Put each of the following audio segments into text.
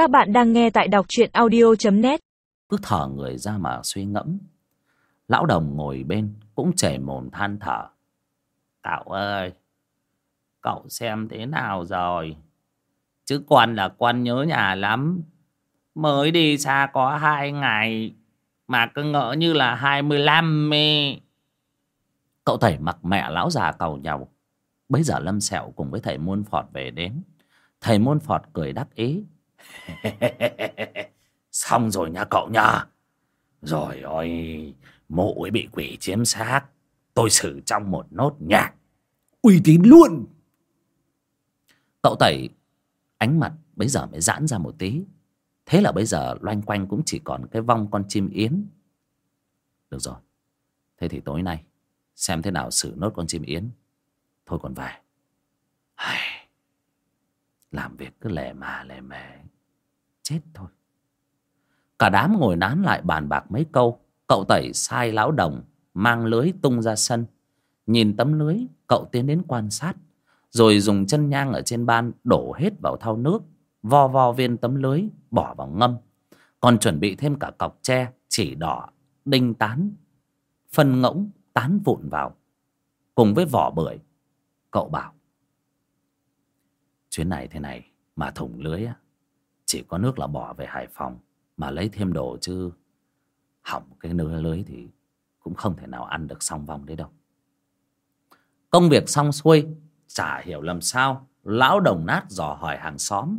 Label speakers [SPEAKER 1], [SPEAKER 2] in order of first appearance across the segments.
[SPEAKER 1] Các bạn đang nghe tại đọc truyện audio.net
[SPEAKER 2] Cứ thở người ra mà suy ngẫm. Lão đồng ngồi bên, Cũng chảy mồm than thở. Cậu ơi, Cậu xem thế nào rồi? Chứ quan là quan nhớ nhà lắm. Mới đi xa có hai ngày, Mà cứ ngỡ như là hai mươi lăm mê. Cậu thầy mặc mẹ lão già cầu nhau Bây giờ Lâm Sẹo cùng với thầy Muôn Phọt về đến. Thầy Muôn Phọt cười đắc ý. Xong rồi nha cậu nha. Rồi ôi Mộ ấy bị quỷ chiếm xác. Tôi xử trong một nốt nhạc.
[SPEAKER 3] Uy tín luôn.
[SPEAKER 2] Cậu tẩy Ánh mặt bây giờ mới giãn ra một tí. Thế là bây giờ loanh quanh cũng chỉ còn cái vong con chim yến. Được rồi Thế thì tối nay Xem thế nào xử nốt con chim yến. Thôi còn về. Làm việc cứ lè mà lè mè Chết thôi. Cả đám ngồi nán lại bàn bạc mấy câu, Cậu tẩy sai lão đồng, Mang lưới tung ra sân. Nhìn tấm lưới, Cậu tiến đến quan sát, Rồi dùng chân nhang ở trên ban Đổ hết vào thau nước, Vo vo viên tấm lưới, Bỏ vào ngâm. Còn chuẩn bị thêm cả cọc tre, Chỉ đỏ, Đinh tán, Phân ngỗng, tán vụn vào. Cùng với vỏ bưởi, Cậu bảo, Chuyến này thế này Mà thủng lưới á chỉ có nước là bỏ về Hải Phòng Mà lấy thêm đồ chứ. Hỏng cái nửa lưới thì Cũng không thể nào ăn được xong vòng đấy đâu. Công việc xong xuôi, Chả hiểu làm sao, Lão đồng nát dò hỏi hàng xóm,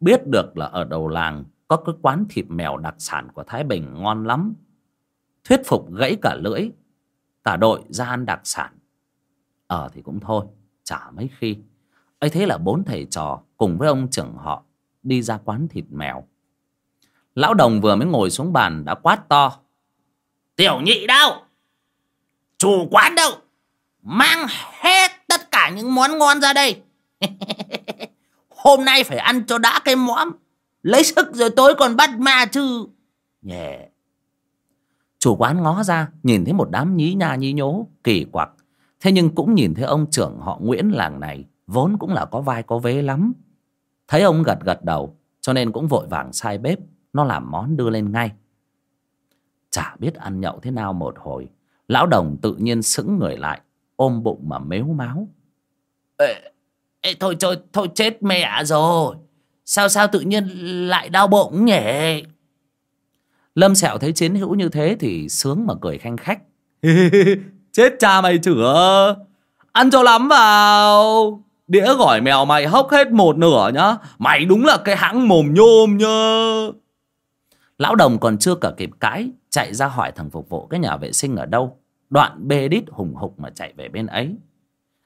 [SPEAKER 2] Biết được là ở đầu làng Có cái quán thịt mèo đặc sản của Thái Bình ngon lắm. Thuyết phục gãy cả lưỡi Cả đội ra ăn đặc sản. Ở thì cũng thôi, Chả mấy khi. Ấy thế là bốn thầy trò Cùng với ông trưởng họ Đi ra quán thịt mèo. Lão đồng vừa mới ngồi xuống bàn Đã quát to. Tiểu nhị đâu? Chủ quán đâu? Mang hết tất cả những món ngon ra đây. Hôm nay phải ăn cho đã cái mõm. Lấy sức rồi tối còn bắt ma chứ. Yeah. Chủ quán ngó ra, Nhìn thấy một đám nhí nha nhí nhố, Kỳ quặc. Thế nhưng cũng nhìn thấy ông trưởng họ Nguyễn làng này, Vốn cũng là có vai có vế lắm. Thấy ông gật gật đầu Cho nên cũng vội vàng sai bếp Nó làm món đưa lên ngay. Chả biết ăn nhậu thế nào một hồi Lão đồng tự nhiên sững người lại Ôm bụng mà mếu máu. Ê, ê, Thôi thôi thôi chết mẹ rồi. Sao sao tự nhiên lại đau bụng nhỉ? Lâm sẹo thấy chiến hữu như thế Thì sướng mà cười khanh khách. Chết cha mày chửa Ăn cho lắm vào Đĩa gỏi mèo mày hốc hết một nửa nhá. Mày đúng là cái hãng mồm nhôm nhá. Lão đồng còn chưa cả kịp cãi, Chạy ra hỏi thằng phục vụ cái nhà vệ sinh ở đâu. Đoạn bê đít hùng hục mà chạy về bên ấy.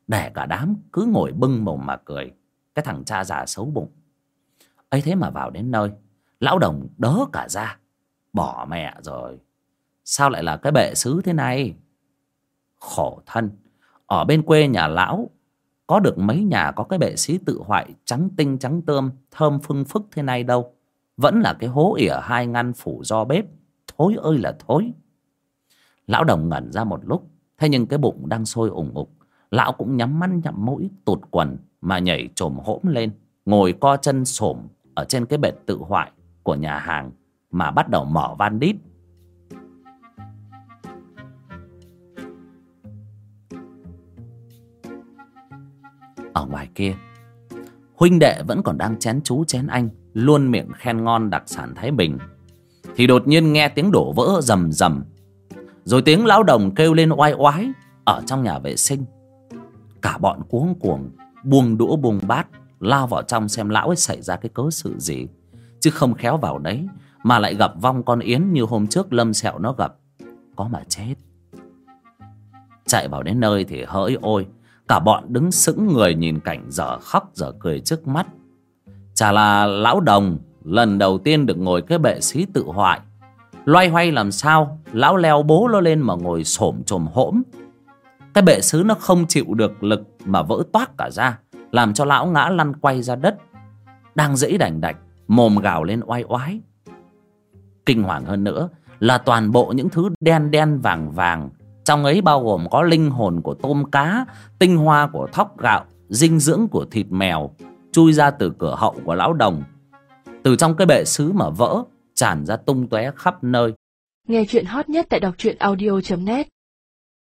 [SPEAKER 2] Để cả đám cứ ngồi bưng mồm mà cười. Cái thằng cha già xấu bụng. Ấy thế mà vào đến nơi, Lão đồng đớ cả ra. Bỏ mẹ rồi. Sao lại là cái bệ xứ thế này? Khổ thân. Ở bên quê nhà lão có được mấy nhà có cái bệ xí tự hoại Trắng tinh, trắng tươm Thơm phưng phức thế này đâu. Vẫn là cái hố ỉa hai ngăn phủ do bếp. Thối ơi là thối. Lão đồng ngẩn ra một lúc, Thế nhưng cái bụng đang sôi ủng ục. Lão cũng nhắm mắt nhậm mũi, tụt quần Mà nhảy chồm hỗn lên, Ngồi co chân xổm Ở trên cái bệt tự hoại của nhà hàng Mà bắt đầu mở van đít. Ở ngoài kia. Huynh đệ vẫn còn đang chén chú chén anh, Luôn miệng khen ngon đặc sản Thái Bình. Thì đột nhiên nghe tiếng đổ vỡ rầm rầm. Rồi tiếng lão đồng kêu lên oai oái Ở trong nhà vệ sinh. Cả bọn cuống cuồng, Buông đũa buông bát, Lao vào trong xem lão ấy xảy ra cái cớ sự gì. Chứ không khéo vào đấy, Mà lại gặp vong con Yến như hôm trước Lâm Sẹo nó gặp. Có mà chết. Chạy vào đến nơi thì hỡi ôi Cả bọn đứng sững người nhìn cảnh dở khóc dở cười trước mắt. Chả là lão đồng, Lần đầu tiên được ngồi cái bệ xí tự hoại. Loay hoay làm sao, Lão leo bố nó lên mà ngồi xổm trồm hỗm Cái bệ xứ nó không chịu được lực Mà vỡ toác cả ra, Làm cho lão ngã lăn quay ra đất. Đang dẫy đành đạch, Mồm gào lên oai oái. Kinh hoàng hơn nữa Là toàn bộ những thứ đen đen vàng vàng trong ấy bao gồm có linh hồn của tôm cá, Tinh hoa của thóc gạo, Dinh dưỡng của thịt mèo, Chui ra từ cửa hậu của lão đồng. Từ trong cái bệ sứ mà vỡ, tràn ra tung tóe khắp nơi.
[SPEAKER 4] Nghe chuyện hot nhất tại đọc truyện audio.net